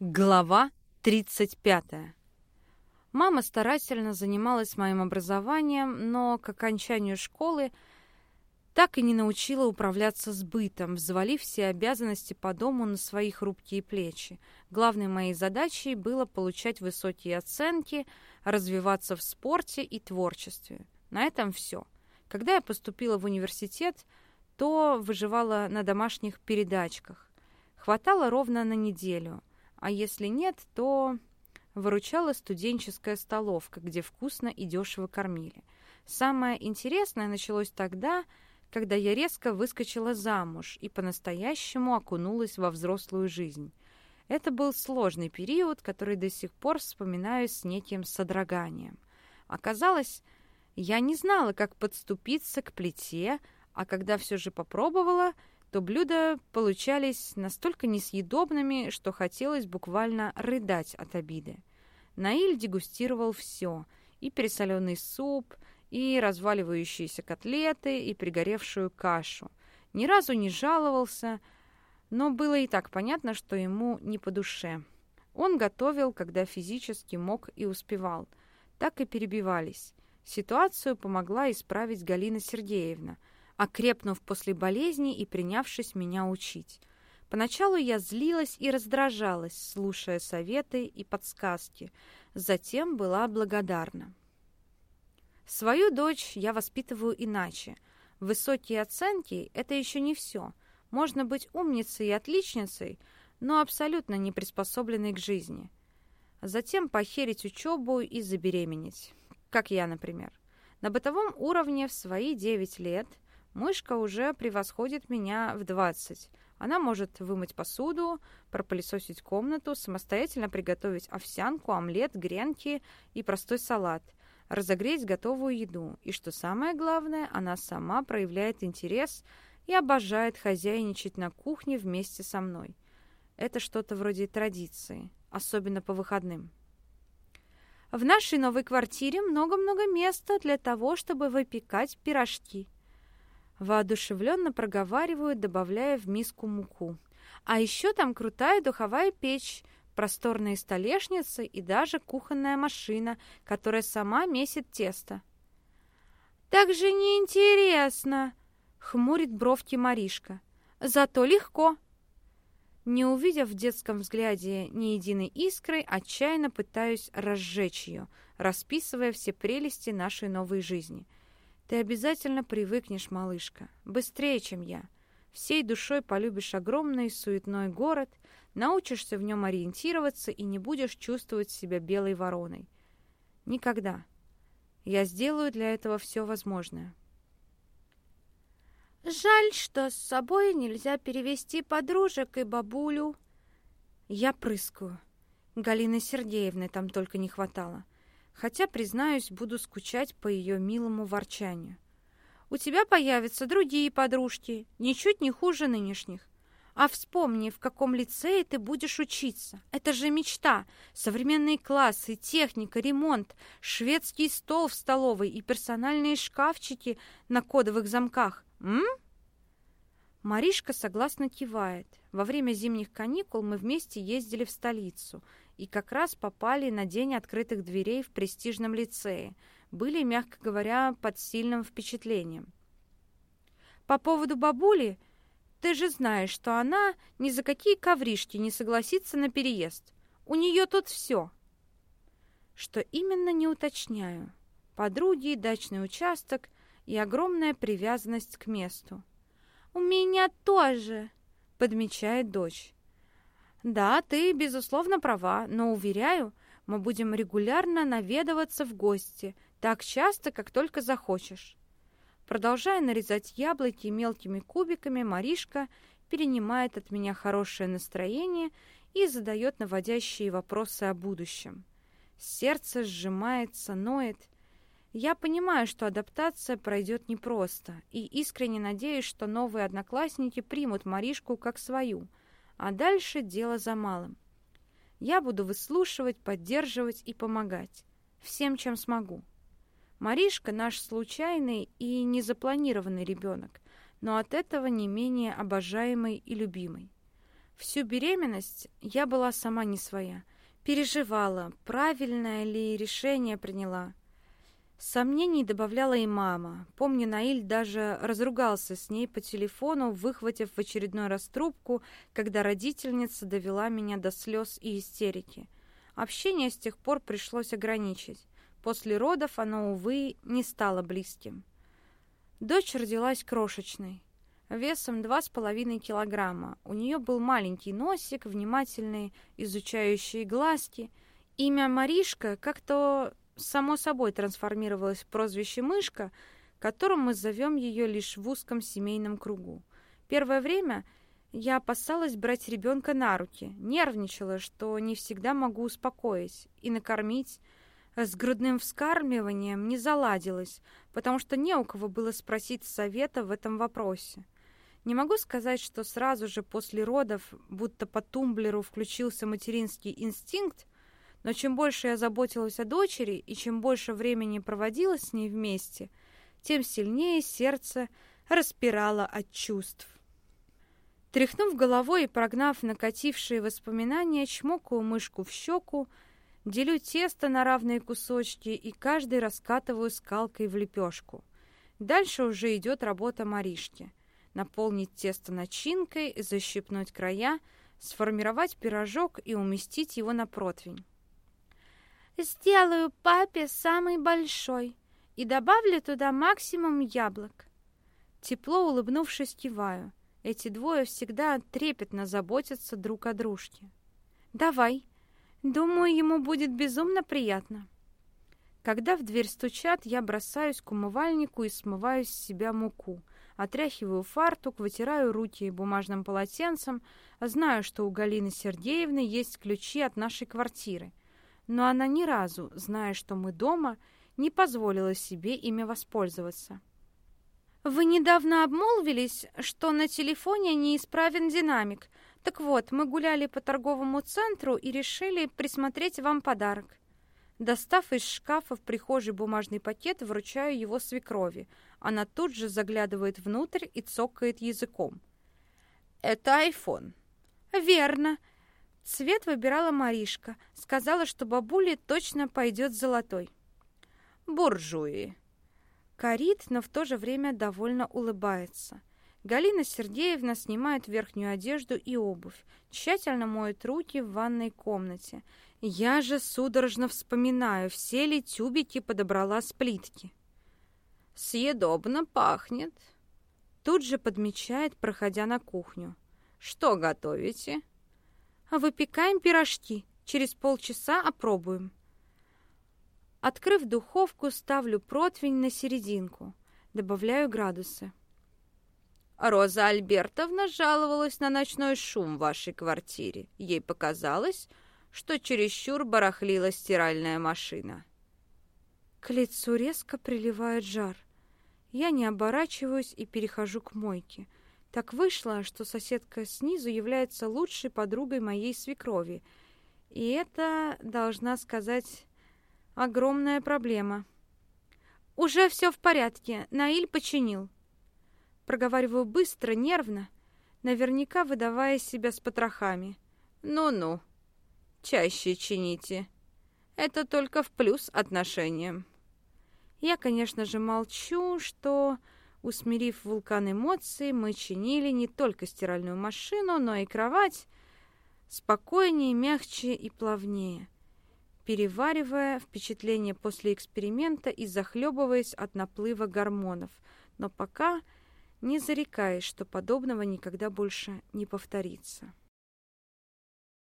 Глава 35. Мама старательно занималась моим образованием, но к окончанию школы так и не научила управляться с бытом, взвалив все обязанности по дому на свои хрупкие плечи. Главной моей задачей было получать высокие оценки, развиваться в спорте и творчестве. На этом все. Когда я поступила в университет, то выживала на домашних передачках. Хватало ровно на неделю, а если нет, то выручала студенческая столовка, где вкусно и дешево кормили. Самое интересное началось тогда, когда я резко выскочила замуж и по-настоящему окунулась во взрослую жизнь. Это был сложный период, который до сих пор вспоминаю с неким содроганием. Оказалось, я не знала, как подступиться к плите, а когда все же попробовала, то блюда получались настолько несъедобными, что хотелось буквально рыдать от обиды. Наиль дегустировал все – и пересоленный суп, и разваливающиеся котлеты, и пригоревшую кашу. Ни разу не жаловался, но было и так понятно, что ему не по душе. Он готовил, когда физически мог и успевал. Так и перебивались. Ситуацию помогла исправить Галина Сергеевна, окрепнув после болезни и принявшись меня учить. Поначалу я злилась и раздражалась, слушая советы и подсказки. Затем была благодарна. Свою дочь я воспитываю иначе. Высокие оценки – это еще не все. Можно быть умницей и отличницей, но абсолютно не приспособленной к жизни. Затем похерить учебу и забеременеть. Как я, например. На бытовом уровне в свои 9 лет мышка уже превосходит меня в 20. Она может вымыть посуду, пропылесосить комнату, самостоятельно приготовить овсянку, омлет, гренки и простой салат – разогреть готовую еду. И что самое главное, она сама проявляет интерес и обожает хозяйничать на кухне вместе со мной. Это что-то вроде традиции, особенно по выходным. В нашей новой квартире много-много места для того, чтобы выпекать пирожки. Воодушевленно проговариваю, добавляя в миску муку. А еще там крутая духовая печь, просторные столешницы и даже кухонная машина, которая сама месит тесто. «Так же неинтересно!» — хмурит бровки Маришка. «Зато легко!» Не увидев в детском взгляде ни единой искры, отчаянно пытаюсь разжечь ее, расписывая все прелести нашей новой жизни. «Ты обязательно привыкнешь, малышка, быстрее, чем я. Всей душой полюбишь огромный суетной город — Научишься в нем ориентироваться и не будешь чувствовать себя белой вороной. Никогда. Я сделаю для этого все возможное. Жаль, что с собой нельзя перевести подружек и бабулю. Я прыскаю. Галины Сергеевны там только не хватало. Хотя, признаюсь, буду скучать по ее милому ворчанию. У тебя появятся другие подружки, ничуть не хуже нынешних. А вспомни, в каком лицее ты будешь учиться. Это же мечта. Современные классы, техника, ремонт, шведский стол в столовой и персональные шкафчики на кодовых замках. М? Маришка согласно кивает. Во время зимних каникул мы вместе ездили в столицу и как раз попали на день открытых дверей в престижном лицее. Были, мягко говоря, под сильным впечатлением. По поводу бабули – ты же знаешь, что она ни за какие ковришки не согласится на переезд. У нее тут все. Что именно не уточняю. Подруги, дачный участок и огромная привязанность к месту. «У меня тоже», — подмечает дочь. «Да, ты, безусловно, права, но, уверяю, мы будем регулярно наведываться в гости, так часто, как только захочешь. Продолжая нарезать яблоки мелкими кубиками, Маришка перенимает от меня хорошее настроение и задает наводящие вопросы о будущем. Сердце сжимается, ноет. Я понимаю, что адаптация пройдет непросто, и искренне надеюсь, что новые одноклассники примут Маришку как свою, а дальше дело за малым. Я буду выслушивать, поддерживать и помогать. Всем, чем смогу. Маришка наш случайный и незапланированный ребенок, но от этого не менее обожаемый и любимый. Всю беременность я была сама не своя. Переживала, правильное ли решение приняла. Сомнений добавляла и мама. Помню, Наиль даже разругался с ней по телефону, выхватив в очередной раз трубку, когда родительница довела меня до слез и истерики. Общение с тех пор пришлось ограничить. После родов оно, увы, не стало близким. Дочь родилась крошечной, весом два с половиной килограмма. У нее был маленький носик, внимательные, изучающие глазки. Имя Маришка как-то само собой трансформировалось в прозвище «Мышка», которым мы зовем ее лишь в узком семейном кругу. Первое время я опасалась брать ребенка на руки, нервничала, что не всегда могу успокоить и накормить. С грудным вскармливанием не заладилось, потому что не у кого было спросить совета в этом вопросе. Не могу сказать, что сразу же после родов, будто по тумблеру включился материнский инстинкт, но чем больше я заботилась о дочери и чем больше времени проводила с ней вместе, тем сильнее сердце распирало от чувств. Тряхнув головой и прогнав накатившие воспоминания, чмокаю мышку в щеку, делю тесто на равные кусочки и каждый раскатываю скалкой в лепешку. Дальше уже идет работа Маришки. Наполнить тесто начинкой, защипнуть края, сформировать пирожок и уместить его на противень. Сделаю папе самый большой и добавлю туда максимум яблок. Тепло улыбнувшись, киваю. Эти двое всегда трепетно заботятся друг о дружке. «Давай. Думаю, ему будет безумно приятно». Когда в дверь стучат, я бросаюсь к умывальнику и смываю с себя муку. Отряхиваю фартук, вытираю руки бумажным полотенцем. Знаю, что у Галины Сергеевны есть ключи от нашей квартиры — но она ни разу, зная, что мы дома, не позволила себе ими воспользоваться. «Вы недавно обмолвились, что на телефоне неисправен динамик. Так вот, мы гуляли по торговому центру и решили присмотреть вам подарок». Достав из шкафа в прихожей бумажный пакет, вручаю его свекрови. Она тут же заглядывает внутрь и цокает языком. «Это айфон». «Верно. Цвет выбирала Маришка. Сказала, что бабуле точно пойдет золотой. Буржуи. Корит, но в то же время довольно улыбается. Галина Сергеевна снимает верхнюю одежду и обувь, тщательно моет руки в ванной комнате. Я же судорожно вспоминаю, все ли тюбики подобрала с плитки. «Съедобно пахнет», — тут же подмечает, проходя на кухню. «Что готовите?» Выпекаем пирожки. Через полчаса опробуем. Открыв духовку, ставлю противень на серединку. Добавляю градусы. Роза Альбертовна жаловалась на ночной шум в вашей квартире. Ей показалось, что чересчур барахлила стиральная машина. К лицу резко приливает жар. Я не оборачиваюсь и перехожу к мойке — так вышло, что соседка снизу является лучшей подругой моей свекрови. И это, должна сказать, огромная проблема. «Уже все в порядке. Наиль починил». Проговариваю быстро, нервно, наверняка выдавая себя с потрохами. «Ну-ну, чаще чините. Это только в плюс отношениям». Я, конечно же, молчу, что Усмирив вулкан эмоций, мы чинили не только стиральную машину, но и кровать спокойнее, мягче и плавнее, переваривая впечатление после эксперимента и захлебываясь от наплыва гормонов, но пока не зарекаясь, что подобного никогда больше не повторится.